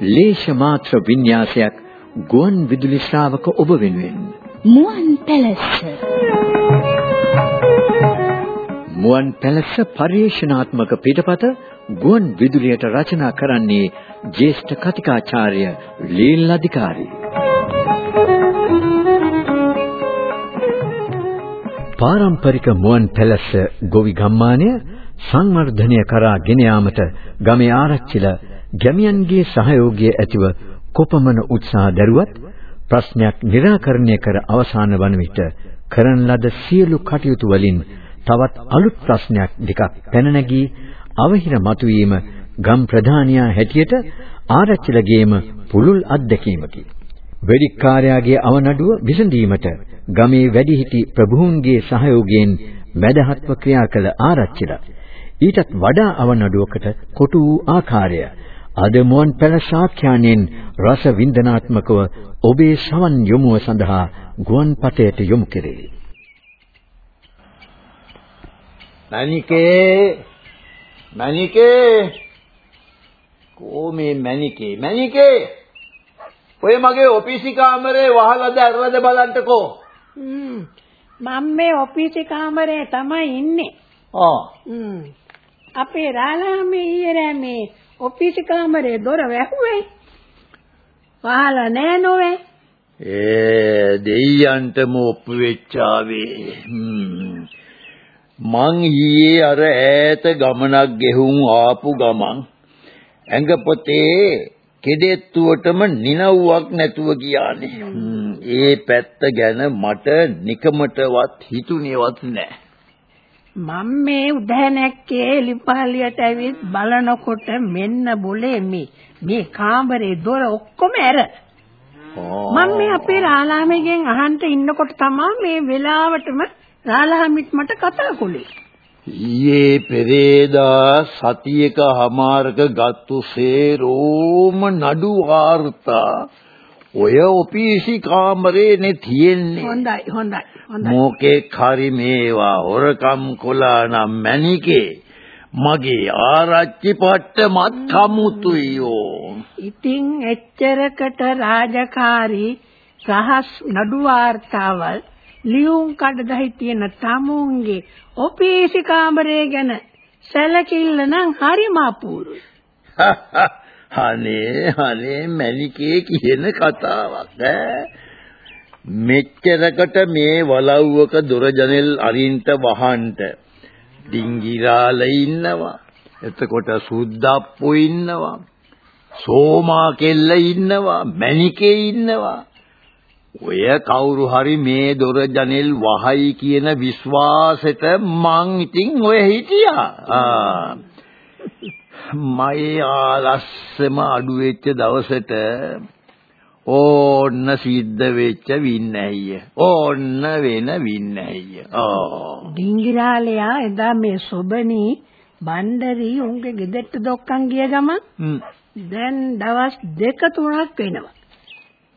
ලේෂ මාත්‍ර වින්‍යාසයක් ගුවන් විදුලි ශ්‍රාවක ඔබ වෙනුවෙන්. මුවන් පැලැස්ස මුවන් පැලැස්ස පරිශනාත්මක පිටපත ගුවන් විදුලියට රචනා කරන්නේ ජ්‍යෙෂ්ඨ කතිකාචාර්ය ලීල් අධිකාරී. පාරම්පරික මුවන් පැලැස්ස ගොවි ගම්මානය සංවර්ධනය කරා ගෙන යාමට ගමේ ආරච්චිලා ගැමියන්ගේ සහයෝගය ඇතිව කොපමණ උත්සාහ දරුවත් ප්‍රශ්නයක් निराකරණය කර අවසාන වන විට කරන ලද සියලු කටයුතු වලින් තවත් අලුත් ප්‍රශ්නයක් දෙකක් පැන නැගී අවහිර මතුවීම ගම් ප්‍රධානියා හැටියට ආරච්චිලගේම පුළුල් අත්දැකීමකි. වෙදිකාර්යාගේ අවනඩුව විසඳීමට ගමේ වැඩිහිටි ප්‍රභූන්ගේ සහයෝගයෙන් මැදහත්ව ක්‍රියා කළ ආරච්චිලා ඊටත් වඩා අවනඩුවකට කොටු වූ ආකාරය අද මුවන් පැලස ආඛ්‍යානයෙන් රස වින්දනාත්මකව ඔබේ ශ්‍රවණ යොමුව සඳහා ගුවන් පතයට යොමු කෙරේ. මණිකේ මණිකේ කොමේ මණිකේ? මණිකේ ඔය මගේ ඔෆිස් කාමරේ වහලාද ඇරලාද බලන්නකෝ. මම මේ ඔෆිස් කාමරේ තමයි ඉන්නේ. ආ. අපේ රාලාමේ ඊයේ මේ ඔෆිස් කාමරේ දොර වැහුවේ. වහලා නෑ නොවේ. ඒ දෙයියන්ටම ඔප්පු වෙච්චාවේ. මං ඊයේ අර ඈත ගමනක් ගෙහුම් ආපු ගමන් ඇඟ පොතේ කෙඩෙත්තුවටම නිනව්වක් නැතුව ගියානේ. ඒ පැත්ත ගැන මට නිකමටවත් හිතුනේවත් නැහැ. මම මේ උදැහැනැක්කේ එලිපහලියට ඇවිත් බලනකොට මෙන්න બોලේ මේ මේ කාමරේ දොර ඔක්කොම ඇර. මම මේ අපේ රාලාමෙන් අහන්න ඉන්නකොට තමයි මේ වෙලාවටම රාලාමිත් මට කතා කළේ. ඊයේ පෙරේදා සතියක හමාරක ගත්තු සේරෝම නඩු වාර්තා ඔය ඔපීසි කාමරේනේ තියෙන්නේ. හොඳයි හොඳයි. මොකේ කරි මේවා හොරකම් කොලා නම් මැනිකේ මගේ ආරච්චි පට්ටමත් කමුතුයෝ. ඉතින් එච්චරකට රාජකාරී රහස් නඩු වාර්තාවල් ලියුම් කඩදාහි තියෙන තමුන්ගේ ඔපීසි කාමරය ගැන සැලකිල්ල නම් හරිම අපූරුයි. අනේ අනේ මැලිකේ කියන කතාවක් ඈ මෙච්චරකට මේ වලව්වක දොර ජනෙල් අරින්ට වහන්ට ඩිංගිරාල ඉන්නවා. එතකොට සුද්දප්පු ඉන්නවා. සෝමා කෙල්ල ඉන්නවා. මැනිකේ ඉන්නවා. ඔය කවුරු හරි මේ දොර ජනෙල් වහයි කියන විශ්වාසෙට මං ඉතින් ඔය හිටියා. ආ. මගේ ආලස්සම අඩු වෙච්ච දවසට ඕන්න සිද්ධ වෙච්ච වින්නැහිය. ඕන්න වෙන වින්නැහිය. ඕ. ඩිංගිරාලයා එදා මේ සොබනී බණ්ඩරි උන්ගේ ගෙදරට දොක්කන් ගිය ගමන් දැන් දවස් දෙක තුනක් වෙනවා.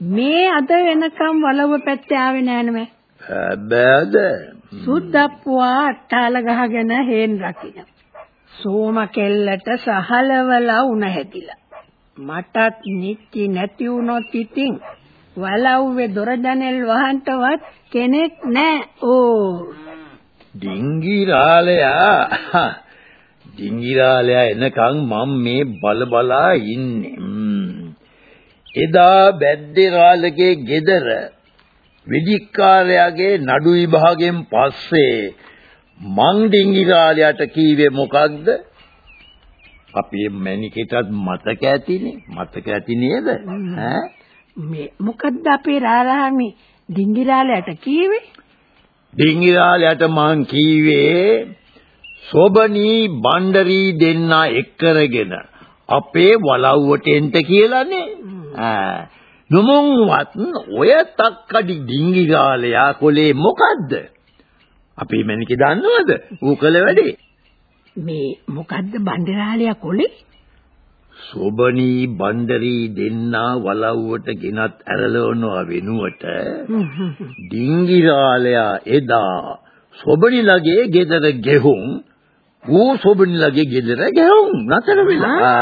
මේ අද වෙනකම් වලව පැත්තේ ආවේ නෑ නෙමෙයි. බෑද? සුද්දප්පුවා අට්ටාල ගහගෙන හේන් රකින්න. සෝම කෙල්ලට සහලවලා උණ හැදිලා. මටත් නිච්චි නැති වුණොත් ඉතින් වලව්වේ දොර ජනෙල් වහන්ටවත් කෙනෙක් නැහැ. ඕ. ඩිංගිරාලයා ඩිංගිරාලයා එනකන් මම මේ බල බලා ඉන්නේ. එදා බැද්දේරාලගේ ගෙදර වෙදිකාරයාගේ නඩු විභාගයෙන් පස්සේ මං ඩිංගිරාලයට කීවේ මොකක්ද? අපේ මැනිකටත් මතක ඇතිනේ. මතක ඇති නේද? ඈ මේ මොකද්ද අපේ රාරාමි ඩිංගිරාලයට කීවේ? ඩිංගිරාලයට මං කීවේ සොබනී බණ්ඩරි දෙන්න එක්කරගෙන අපේ වලව්වට එන්න කියලානේ. ඈ නොමුන්වත් ඔය තක්කඩි ඩිංගි ගාලයා කොලේ මොකද්ද? අපේ මැනිකේ දන්නවද? ඌ කළ වැඩේ. මේ මොකද්ද බණ්ඩරාලයා කොලේ? සෝබනී බණ්ඩරී දෙන්නා වලව්වට ගෙනත් ඇරලවනවා වෙනුවට ඩිංගිරාලයා එදා සොබනිලගේ ගෙදර ගෙහුම් ඌ සොබනිලගේ ගෙදර ගෙහුම් නතර වෙලා.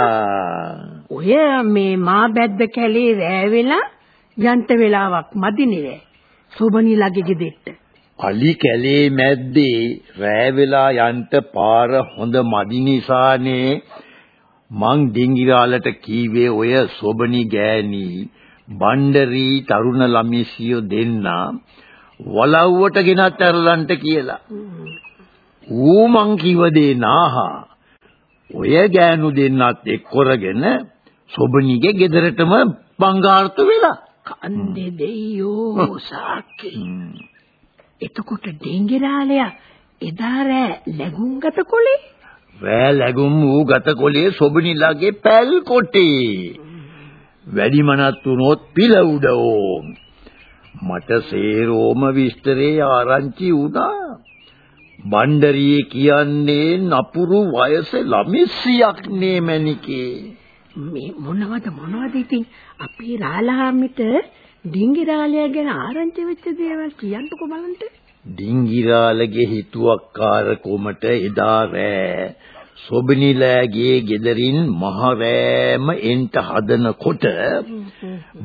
ඔය මේ මා බැද්ද කැලේ රෑ වෙලා යන්ත වෙලාවක් මදිනේ. සොබනිලගේ ගෙදෙට්ට අලි කැලේ මැද්දේ රෑ වෙලා යන්ට පාර හොඳ මදි නිසානේ මං ඩිංගිරාලට කීවේ ඔය සොබනි ගෑණි බණ්ඩරී තරුණ ළමිසියෝ දෙන්නා වලව්වට ගෙනත් ඇරලන්ට කියලා. ඌ මං කිව දේ නාහා. ඔය ගෑනු දෙන්නත් එක්කොරගෙන සොබනිගේ ගෙදරටම බංගාර්ථ වෙලා. කන්දේ දෙයියෝ සාකි. එතකොට ඩෙංගිරාලයා එදා රෑ ලැබුම් ගත කොලේ රෑ ලැබුම් වූ ගත කොලේ සොබනිලාගේ පැල් කොටේ. වැඩිමනත් වුණොත් පිළ උඩ ඕම්. මට සේරෝම විස්තරේ ආරංචි වුණා. බණ්ඩරියේ කියන්නේ නපුරු වයසේ ළමිස්සියක් නේ මැනිකේ. මේ මොනවද මොනවද ඉතින් අපේ රාලහාමිට ඩිංගිරාලයා ගැන ආරංචි වෙච්ච දේවල් කියන්නකෝ බලන්න. ඩිංගිරාලගේ හිතුවක්කාර කොමට එදා රෑ. සොබිනිලෑගේ ගෙදරින් මහරෑම එන්ට හදනකොට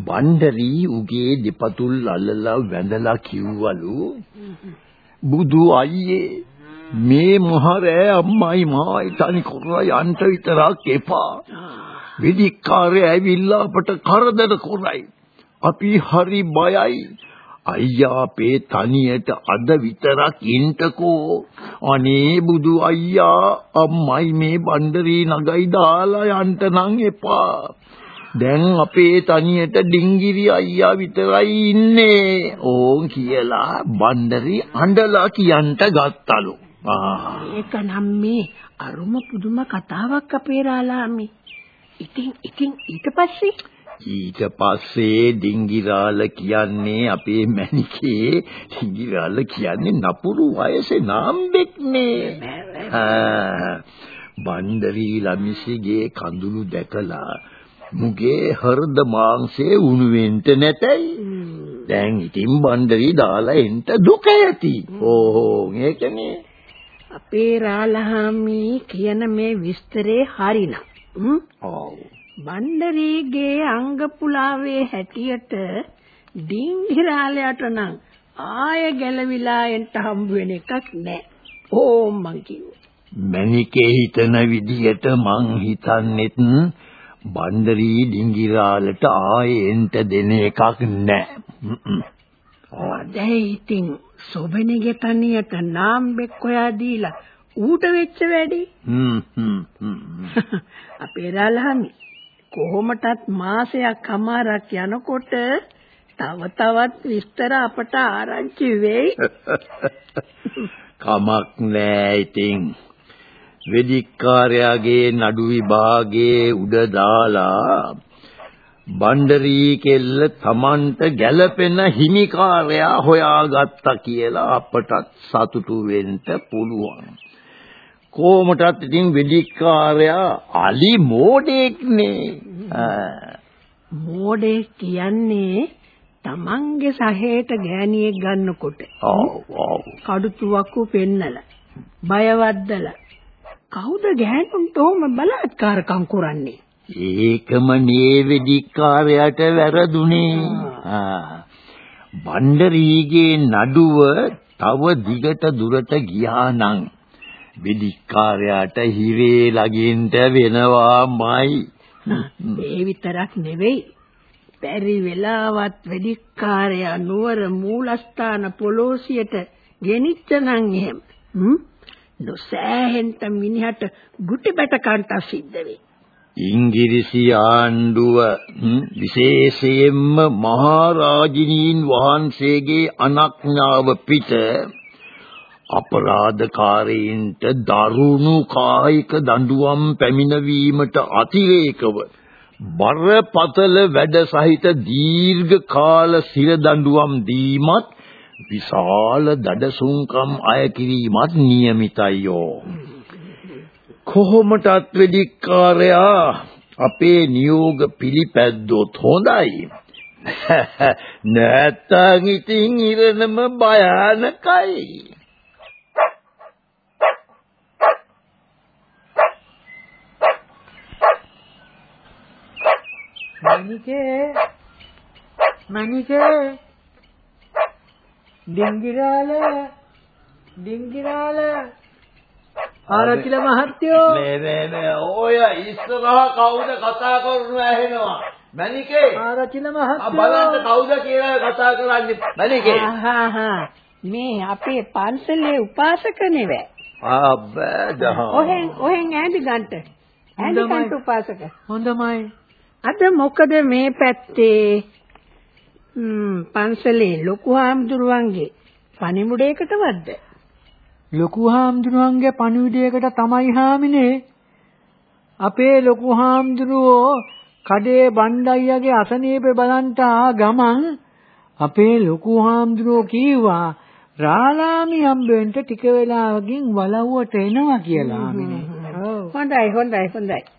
බණ්ඩරී උගේ දෙපතුල් අල්ලලා වැඳලා කිව්වලු බුදු අයියේ මේ මහරෑ අම්මයි මායි තනි කරලා යන්න විතරක් එපා. වෙදිකාරය ඇවිල්ලා අපට කරදර කරයි අපි හරි බයයි. අයියා අපේ තනියට අද විතරක් ඉන්නකෝ. අනේ බුදු අයියා අම්මයි මේ බණ්ඩරී නගයි දාලා යන්න නම් එපා. දැන් අපේ තනියට ඩිංගිරි අයියා විතරයි ඉන්නේ. ඕන් කියලා බණ්ඩරි අඬලා කියන්ට ගත්තලු. ඒක නම් මේ අරුම පුදුම කතාවක් අපේ රාලාමි. ඉතින් ඉතින් ඊට පස්සේ ඊට පස්සේ ඩිංගිරාල කියන්නේ අපේ මැනිකේ ඩිංගිරාල කියන්නේ නපුරු වයසේ නාම්බෙක්නේ බණ්ඩරි ළමිසිගේ කඳුළු දැකලා මුගේ හෘද මාංශේ උණු වෙන්න නැතයි. දැන් ඉතින් බණ්ඩරි දාලා එන්න දුක ඇති. ඕහෝ ඒකනේ. අපේ රාලහාමි කියන මේ විස්තරේ හරිනම්. ඔව් බණ්ඩරීගේ අංග පුලාවේ හැටියට ඩිංගිරාලයට නම් ආය ගැලවිලා එන්න හම්බ වෙන එකක් නෑ. ඕම් මං කිව්වා. මණිකේ හිතන විදියට මං හිතන්නෙත් බණ්ඩරී ඩිංගිරාලට ආයේ එන්න දෙන එකක් නෑ. දැන් ඉතින් සොබෙනගේ තනියට නාම්බෙක් හොයා දීලා ඌට වෙච්ච වැඩි. හ්ම් හ්ම් අපේ රාලහමි කොහොමටත් මාසයක් අමාරක් යනකොට තව තවත් විස්තර අපට ආරංචි වෙයි. කමක් නෑ ඉතින්. වෙදිකාර්යාගේ නඩු විභාගයේ උඩ දාලා බණ්ඩරී කෙල්ල Tamanට ගැළපෙන හිමිකාරයා හොයාගත්තා කියලා අපටත් සතුටු වෙන්න පුළුවන්. කොහොමටත් ඉතින් වෙදිකාරයා අලි මෝඩෙක්නේ. මෝඩේ කියන්නේ තමන්ගේ සහේට ගෑණියෙක් ගන්නකොට. කඩුතුවක්කු පෙන්නලා බයවද්දලා. කවුද ගෑනුන්ට ඕම බලාත්කාරකම් කරන්නේ? ඒකම නේ වෙදිකාරයට වැරදුනේ. බණ්ඩරීගේ නඩුව තව දිගට දුරට ගියා නම් වෙදිකාරයාට හිරේ ළඟින්ට වෙනවාමයි. ඒ විතරක් නෙවෙයි. බැරි වෙලාවත් වෙදිකාරයා නුවර මූලස්ථාන පොලෝසියට ගෙනිච්ච නම් එහෙම. හ්ම් නොසෑහෙන්ට මිනිහට ගුටි බැට කන්ට සිද්ධ වෙයි. ඉංග්‍රීසි ආණ්ඩුව විශේෂයෙන්ම මහරජිනීන් වහන්සේගේ අනක්ඥාව පිට අපරාධකාරයින්ට දරුණු කායික දඬුවම් පැමිණවීමට අතිරේකව බරපතල වැඩ සහිත දීර්ඝ කාල සිර දඬුවම් දීමත් විශාල දඩසුන්කම් අය කිරීමත් નિયમિતයියෝ කොහොමටත් වෙදිකාරයා අපේ නියෝග පිළිපැද්දොත් හොඳයි? නැත්තං ඉතින් ඉරණම භයානකයි. මණිකේ මණිකේ ඩිංගිරාල ඩිංගිරාල. ආරච්චිල මහත්තයෝ. නෑ නෑ නෑ. ඔය ඉස්සරහ කවුද කතා කරනව ඇහෙනවා? මණිකේ. ආරච්චිල ආ මහත්තයෝ. බලන්න කවුද කියලා කතා කරන්නේ? මණිකේ. මේ අපේ පන්සලේ උපාසක නෙවෙයි ආබදහ ඔහෙන් ඔහෙන් ඈඳි ගන්නට. ඈඳි. ගන්නට උපාසක. හොඳමයි. අද මොකද මේ පැත්තේ පන්සලේ ලොකු හාමුදුරුවන්ගේ පණිමුඩයකටවත්ද ලොකු හාමුදුරුවන්ගේ පණිවිඩයකට තමයි හාමිනේ. අපේ ලොකු හාමුදුරුවෝ කඩේ බණ්ඩයියාගේ අසනීපේ බලන්ට ගමන් අපේ ලොකු හාමුදුරුවෝ කීවා රාලාමි හම්බෙන්න ටික වෙලාවකින් වලව්වට එනවා කියලා හාමිනේ. හොඳයි හොඳයි හොඳයි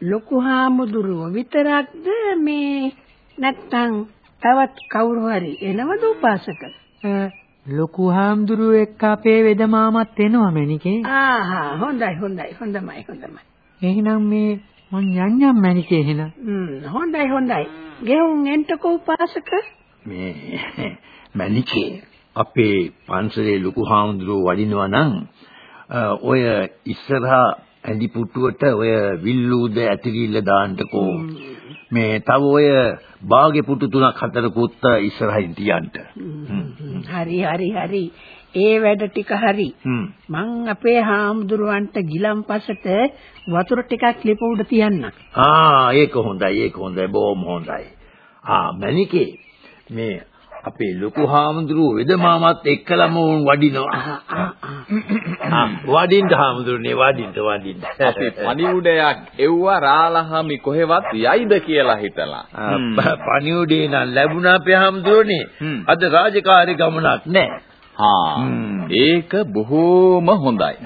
ලොකු හාමුදුරුවෝ විතරක්ද මේ නැත්තම් තවත් කවුරු හරි එනවද උපාසක අ, ලොකු හාමුදුරුවෝ එක්ක අපේ වෙද මාමත් එනවා මැනිකේ. ආහා හොඳයි හොඳයි හොඳමයි හොඳමයි එහෙනම් මේ මං යන්නම් මැනිකේ එහෙනම්. ම්ම් හොඳයි හොඳයි ගෙවුන් එන්ටකෝ උපාසක මේ මණිකේ අපේ පන්සලේ ලොකු හාමුදුරුවෝ වඩිනවා නම් ඔය ඉස්සරහා ඇඳි පුටුවට ඔය විල්ලූද ඇතිරිල්ල දාන්නකෝ. මේ තව ඔය බාගේ පුටු තුනක් හතරකුත් ඉස්සරහින් තියන්න. හරි හරි හරි. ඒ වැඩ ටික හරි. මං අපේ හාමුදුරුවන්ට ගිලම්පසට වතුර ටිකක් ලිප උඩ තියන්නම් ආ ඒක හොඳයි ඒක හොඳයි. බොහොම හොඳයි. ආ මණිකේ මේ අපේ ලොකු හාමුදුරුවෝ වෙද මාමත් එක්කලම වඩිනවා වඩින්න හාමුදුරනේ වඩින්න වඩින්න අපි පණිවුඩයක් එව්වා රාලහාමි කොහෙවත් යයිද කියලා හිතලා. පණිවුඩේ නම් ලැබුණා අපේ හාමුදුරනේ හ්ම්. අද රාජකාරී ගමනක් නැහැ හා. ඒක බොහෝම හොඳයි.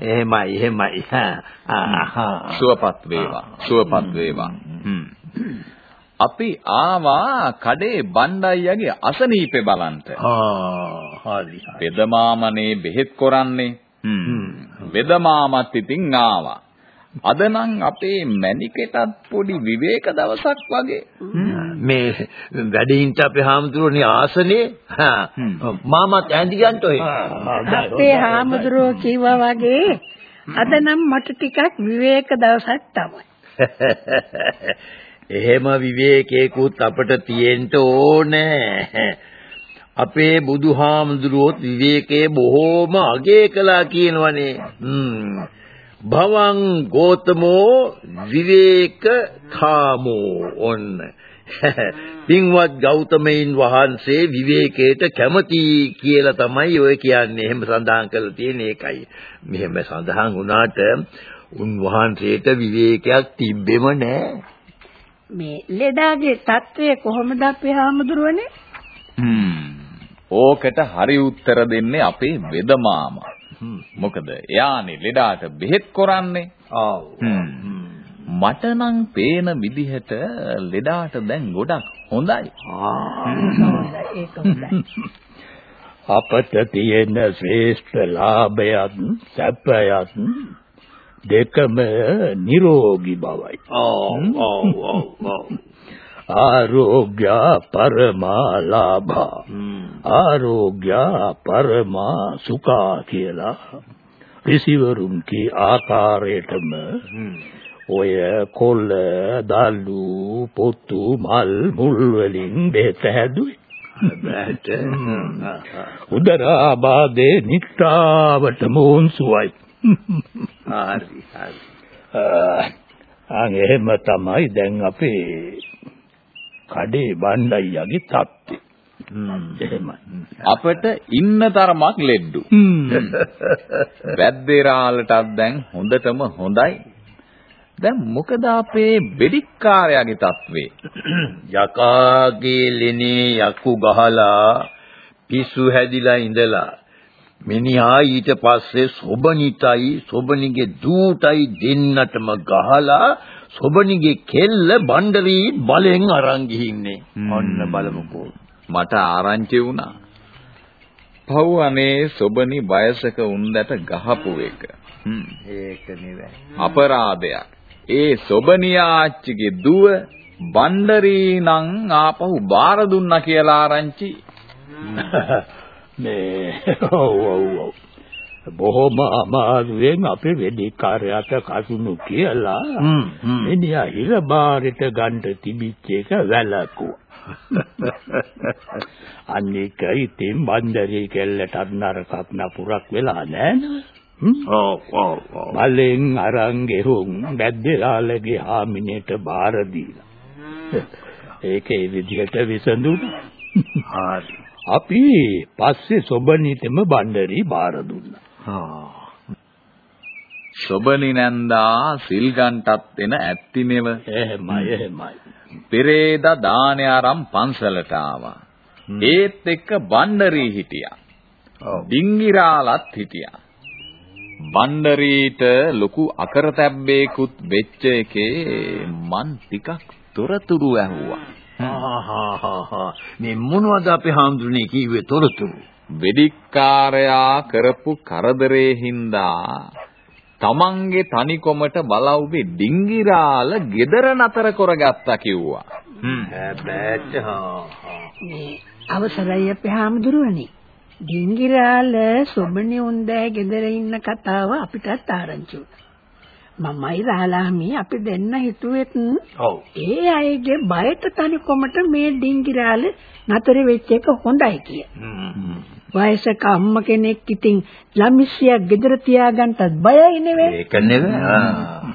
එහෙමයි එහෙමයි ආ, ආ, ආ. සුවපත් වේවා. සුවපත් වේවා. හ්ම්. අපි ආවා කඩේ බණ්ඩයියාගේ අසනීපේ බලන්ට. ආ හරි වෙදමාමනේ බෙහෙත් කරන්නේ. හ්ම්. වෙදමාමත් ඉතින් ආවා. අද නම් අපේ මැනිකටත් පොඩි විවේක දවසක් වගේ. මේ වැඩින්ට අපේ හාමුදුරනේ ආසනේ. මාමත් ඇඳි ගන්න ඔය අපේ හාමුදුරුවෝ කිව්වා වගේ අද නම් මට ටිකක් විවේක දවසක් තමයි. එහෙම විවේකේකුත් අපට තියෙන්න ඕනේ. අපේ බුදුහාමුදුරුවොත් විවේකයේ බොහෝම අගය කළා කියනවනේ. හ්ම්. භවං ගෝතමෝ විවේක කාමෝ ඔන්න. පින්වත් ගෞතමයින් වහන්සේ විවේකයට කැමති කියලා තමයි ඔය කියන්නේ. එහෙම සඳහන් කරලා තියෙන එකයි. මෙහෙම සඳහන් වුණාට උන්වහන්සේට විවේකයක් තිබෙම නැහැ. මේ ලෙඩාගේ తත්වය කොහොමද අපේ හාමුදුරුවනේ? හ්ම්. ඕකට හරි උත්තර දෙන්නේ අපේ වෙදමාමා. මොකද එයානේ ලෙඩාට බෙහෙත් කරන්නේ. ආව්. හ්ම්. මට නම් පේන විදිහට ලෙඩාට දැන් ගොඩක් හොඳයි. හොඳයි ඒක හොඳයි. අපට තියෙන ශ්‍රේෂ්ඨ ලාභයත් සැපයත් දෙකම නිරෝගී බවයි. ආරෝග්‍ය පරමාලාභා. ආරෝග්‍ය පරමා සුඛා කියලා ඍෂිවරුන් කී ආකාරයටම ඔය කොල්ල දල්ලු පොත්තු මල් මුල් වලින් බෙහෙත හැදුවේ. බෑට උදරාබාධේ නිත්තාවට මොන්සුවයි හරි හරි අන් එහෙම තමයි දැන් අපේ කඩේ බණ්ඩයියාගේ තත්ත්වය එහෙමයි අපට ඉන්න තරමක් ලෙඩ්ඩු. වැද්දේරාලටත් දැන් හොඳටම හොඳයි. දැන් මොකද අපේ වෙඩික්කාරයාගේ තත්වේ? යකාගේ ලෙනේ යකු ගහලා පිස්සු හැදිලා ඉඳලා මිනිහා ඊට පස්සේ සොබනිටයි සොබනිගේ දූටයි දෙන්නටම ගහලා සොබනිගේ කෙල්ල බණ්ඩරී බලෙන් අරන් ගිහින්නේ. ඔන්න බලමුකෝ. මට ආරංචි වුණා. පව් අනේ සොබනි වයසක උන්දට ගහපු එක. ඒක නෙවෙයි. අපරාධයක්. ඒ සොබනියාච්චිගේ දුව බණ්ඩරී නං ආපහු බාර දුන්නා කියලා ආරංචි. මේ ඔව් ඔව් ඔව්. බොහොම අමාරුවෙන් අපේ වෙදිකාරයාට කසුණු කියලා එනියා හිර බාරට ගන්න තිබිච්ච එක වැළකුවා. අනික ඉතින් බන්දරේ කෙල්ලටත් නරකක් නපුරක් වෙලා නෑ ඔව් ඔව් ඔව්. බලෙන් අරන් ගෙහුම් බැද්දලාලගේ හාමිනේට බාර දීලා. ඒකේ විදිහට විසඳුණා. හරි. අපි පස්සේ සොබනිතම බණ්ඩරි බාර දුන්නා. සොබනි නැන්දා සිල් ගන්ටත් එන ඇත්තිනෙව. එහෙමයි එහෙමයි. පෙරේදා දාන ආරම් පන්සලට ආවා. ඒත් එක්ක බණ්ඩරි හිටියා. ඩිංගිරාලත් හිටියා. බණ්ඩරීට ලොකු අකරතැබ්බේකුත් වෙච්ච එකේ මන් ටිකක් තොරතුරු ඇහුවා. මේ මොනවද අපේ හාමුදුරනේ කිව්වේ තොරතුරු? වෙදිකාරයා කරපු කරදරේ හින්දා තමන්ගේ තනිකොමට බලව්වේ ඩිංගිරාල gedara නතර කරගත්තා කිව්වා. හ්ම් හැබැයි හා මේ අවසරයි අපේ හාමුදුරුවනේ. ඩිංගිරාල සොබනේ උන්දෑ ගෙදර ඉන්න කතාව අපිටත් ආරංචි වුණා. මමයි රාලාමි අපි දෙන්න හිතුවෙත් ඔව් ඒ අයගේ බයට තනිකොමට මේ ඩිංගිරාල නතර වෙච්ච එක හොඳයි කිය. වයසක අම්ම කෙනෙක් ඉතින් ළමිස්සියක් ගෙදර තියාගන්නත් බයයි නෙවෙයි. ඒක නෙවෙයි.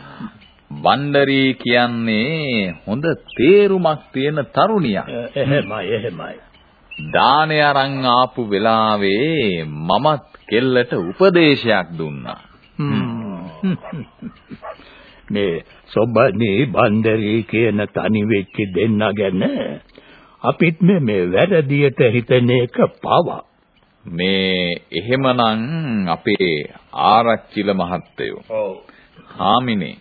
බණ්ඩරී කියන්නේ හොඳ තේරුමක් තියෙන තරුණියක්. එහෙමයි එහෙමයි. දානේ අරන් ආපු වෙලාවේ මමත් කෙල්ලට උපදේශයක් දුන්නා. මේ සොබනේ බණ්ඩරී කියන තනි වෙච්ච දෙන්න ගැන අපිත් මේ වැරදියට හිතන එක පවා මේ එහෙමනම් අපේ ආරච්චිල මහත්තයෝ. ඔව්. හාමිනේ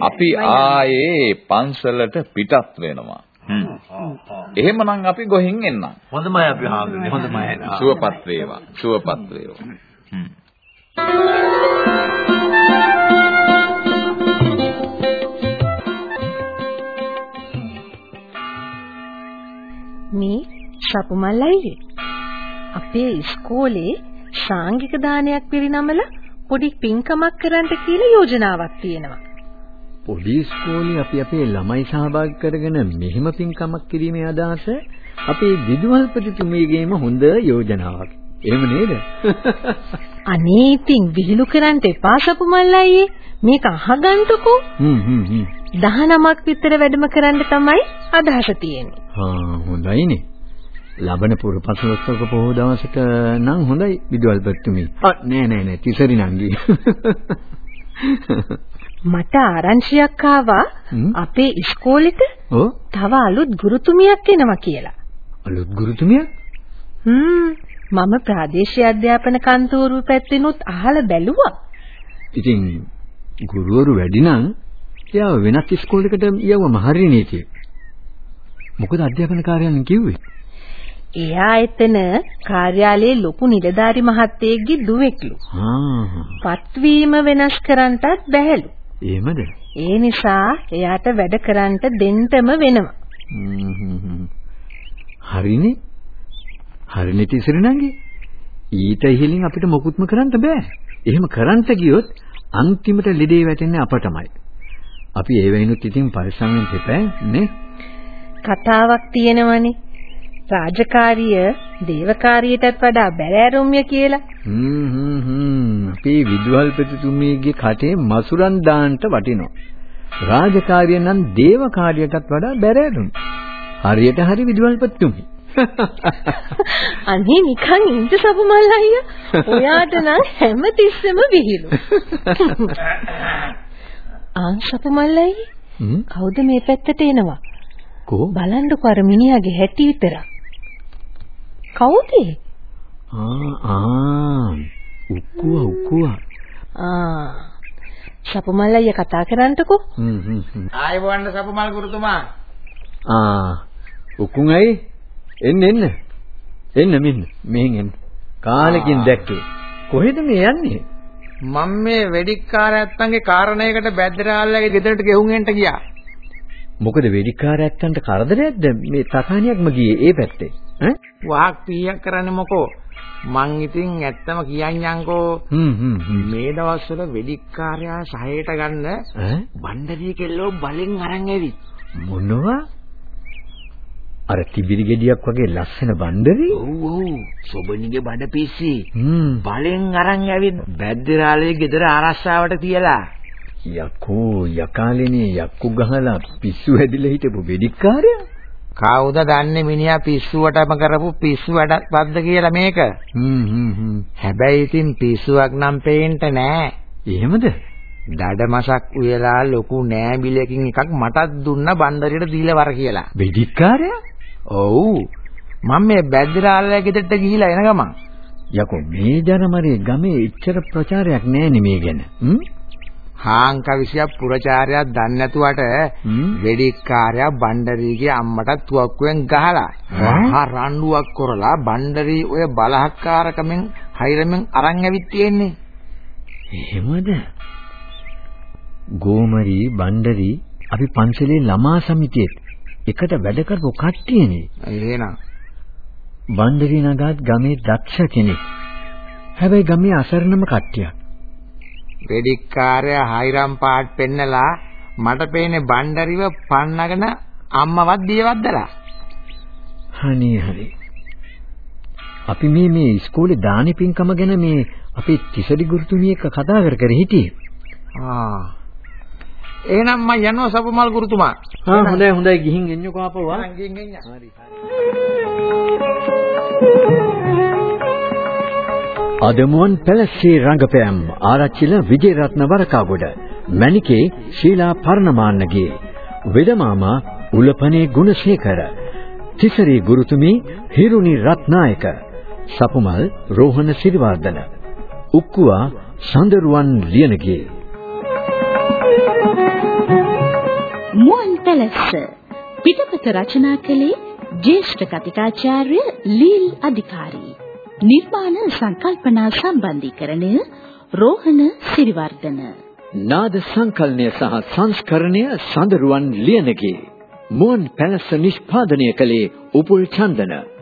අපි ආයේ පන්සලට පිටත් වෙනවා. එහෙමනම් අපි ගොහින් එන්නම්. හොඳමයි අපි හාමුදුරනේ හොඳමයි. සුවපත් වේවා. සුවපත් වේවා. මේ ශපුමල්ලයි අපේ ඉස්කෝලේ ශාංගික දානයක් පිරිනමලා පොඩි පින්කමක් කරන්න කියලා යෝජනාවක් තියෙනවා. පොඩි ඉස්කෝලේ අපි අපේ ළමයි සහභාගී කරගෙන මෙහෙම පින්කමක් කිරීමේ අදහස අපේ විදුහල්පතිතුමියගේම හොඳ යෝජනාවක්. එහෙම නේද? අනේ ඉතින් විහිළු කරන්න එපා සපුමල්ලයි මේක අහගන්නකෝ. හ්ම් හ්ම් හ්ම්. 19ක් විතර වැඩම කරන්න තමයි අදහස තියෙන්නේ. ආ හොඳයිනේ. ලබන පුර පසළොස්වක පොහොව දවසට නම් හොඳයි විදුහල්පතිතුමී. ආ නෑ නෑ නෑ තිසරි නංගි. මට ආරංචියක් ආවා අපේ ඉස්කෝලෙට ඔව් තව අලුත් ගුරුතුමියක් එනවා කියලා. අලුත් ගුරුතුමියක්? හ්ම් මම ප්‍රාදේශීය අධ්‍යාපන කන්තෝරුව පැත්තෙනුත් අහලා බැලුවා. ඉතින් ගුරුවරු වැඩි නම් එයාව වෙනත් ඉස්කෝලයකට යවම හරිය නීතිය. මොකද අධ්‍යාපන කාර්යාලයෙන් කිව්වේ? එයා එතන කාර්යාලයේ ලොකු නිලධාරි මහත්තයෙක්ගේ දුවෙක්ලු. පත්වීම වෙනස් කරන්නටත් බැහැලු. එහෙමද? ඒ නිසා එයාට වැඩ කරන්න දෙන්නම වෙනවා. හරිනේ. හරිනේ තිසරි නංගි. ඊට ඉහළින් අපිට මොකුත්ම කරන්න බෑ. එහෙම කරන්න ගියොත් අන්තිමට ලෙඩේ වැටෙන්නේ අපටමයි. අපි ඒ වෙනුත් ඉතින් පරිස්සම් වෙන්න එපා නේ. කතාවක් තියෙනවනේ. රාජකාරිය දේවකාරියටත් වඩා බැලෑරුම්ය කියලා. හ්ම් හ්ම් හ්ම්. අපේ විදුහල්පතිතුමියගේ කටේ මසුරන් දාන්න වටිනවා. රාජකාරිය නම් දේවකාරියටත් වඩා බැලෑරුම්. හරියට හරි විදුහල්පතිතුමි. අනේ නිකන් ඉඳ සබමල් අයියා. ඔයාට නම් හැම තිස්සෙම විහිළු. ආන් සපමල්ලයි හ්ම්. කවුද මේ පැත්තට එනවා? කෝ බලන්නකෝ අර මිනිහාගේ හැටි විතරක්. කවුද? ආ ආ. උක්කුව උක්කුව. ආ. සපමල්ලයි කතා කරන්නකෝ. හ්ම් හ්ම් ආයවන්න සපමල් ගුරුතුමා. ආ. උකුංගයි එන්න එන්න. එන්න මෙන්න. මෙහෙන් එන්න. කාලෙකින් දැක්කේ. කොහෙද මේ යන්නේ මම මේ වෙඩික්කාරයත්තන්ගේ කාරණයකට බැද්දරාල්ලගේ ගෙදරට ගෙහුම් එන්න ගියා. මොකද වෙඩික්කාරයන්ට කරදරයක්ද මේ තකානියක්ම ගියේ ඒ පැත්තේ. ඈ? වහක් පීයක් කරන්නේ මොකෝ? මං ඉතින් ඇත්තම හ්ම් මේ දවස්වල වෙඩික්කාරයා සහයට ගන්න බණ්ඩරිය කෙල්ලෝ බලෙන් අරන් ඇවිත්. මොනවා අර තිබිරි ගෙඩියක් වගේ ලස්සන බණ්ඩරි ඔව් ඔව් සොබනිගේ බඩ පිස්සි. හ්ම් බලෙන් අරන් ඇවිත් බැද්දරාලේ ගෙදර ආරක්ෂාවට තියලා. යකෝ යකාලේනේ යක්කු ගහලා පිස්සු හැදිලා හිටපු වෙඩික්කාරයා කවුද දන්නේ මිනිහා පිස්සුවටම කරපු පිස්සු වැඩක්ද කියලා මේක? හ්ම් හ්ම් හ්ම් හැබැයි ඉතින් පිස්සුවක් නම් පේන්න නෑ. එහෙමද දඩමසක් උයලා ලොකු නෑබිලකින් එකක් මටත් දුන්න බණ්ඩරියට දීලා වර කියලා. වෙඩික්කාරයා ඔව්. මම මේ බැද්දරාල්ලා ගෙදරට ගිහිලා එන ගමන් යකෝ මේ ජනමරේ ගමේ එච්චර ප්‍රචාරයක් නැහැ මේ ගැන හ්ම් හාංක විසියක් පුරචාරයක් දන්නේ නැතුවට. වෙඩික්කාරයා බණ්ඩරීගේ අම්මට තුවක්කුවෙන් ගහලා? මහා රණ්ඩුවක් කරලා බණ්ඩරී ඔය බලහක්කාරකමෙන් හයිරෙන් අරන් ඇවිත් තියෙන්නේ. එහෙමද ගෝමරි බණ්ඩරි අපි පන්සලේ ළමා සමිතියෙත් එකට වැඩ කරපු කට්ටියනේ. එහෙනම්. බණ්ඩරි නගාත් ගමේ දක්ෂ කෙනෙක්. හැබැයි ගමේ අසරණම කට්ටියක්. වෙඩික්කාරයා හයිරම් පාට් පෙන්නලා මට පේන්නේ බණ්ඩරිව පන්නගෙන අම්මවත් දියවද්දලා. හනේ හරි. අපි මේ මේ ඉස්කෝලේ දානි පින්කම ගැන මේ අපේ තිසරි ගුරුතුමිය එක්ක කතා කර කර හිටියේ. ආ. එහෙනම් මම යනවා සපුමල් ගුරුතුමා. ආ හොඳයි හොඳයි ගිහින් එන්නකෝ ආපහු ආ ගිහින් එන්න. හරි අදමුවන් පැලස්සේ රංගපෑම් ආරච්චිල විජේරත්න වරකාගොඩ මණිකේ ශීලා පර්ණමාන්නගේ වෙදමාමා උලපනේ ගුණසේකර තිසරි ගුරුතුමී හිරුනි රත්නායක සපුමල් රෝහණ සිරිවර්ධන උක්කුවා සඳරුවන් ලියනගේ මුවන් පැලස්ස පිටපත රචනා කළේ ජ්‍යෙෂ්ඨ කතිකාචාර්ය ලීල් අධිකාරී. නිර්මාණ සංකල්පනා සම්බන්ධීකරණය රෝහණ සිරිවර්ධන. නාද සංකලනය සහ සංස්කරණය සඳරුවන් ලියනගේ මුවන් පැලස්ස නිෂ්පාදනය කළේ උපුල් චන්දන.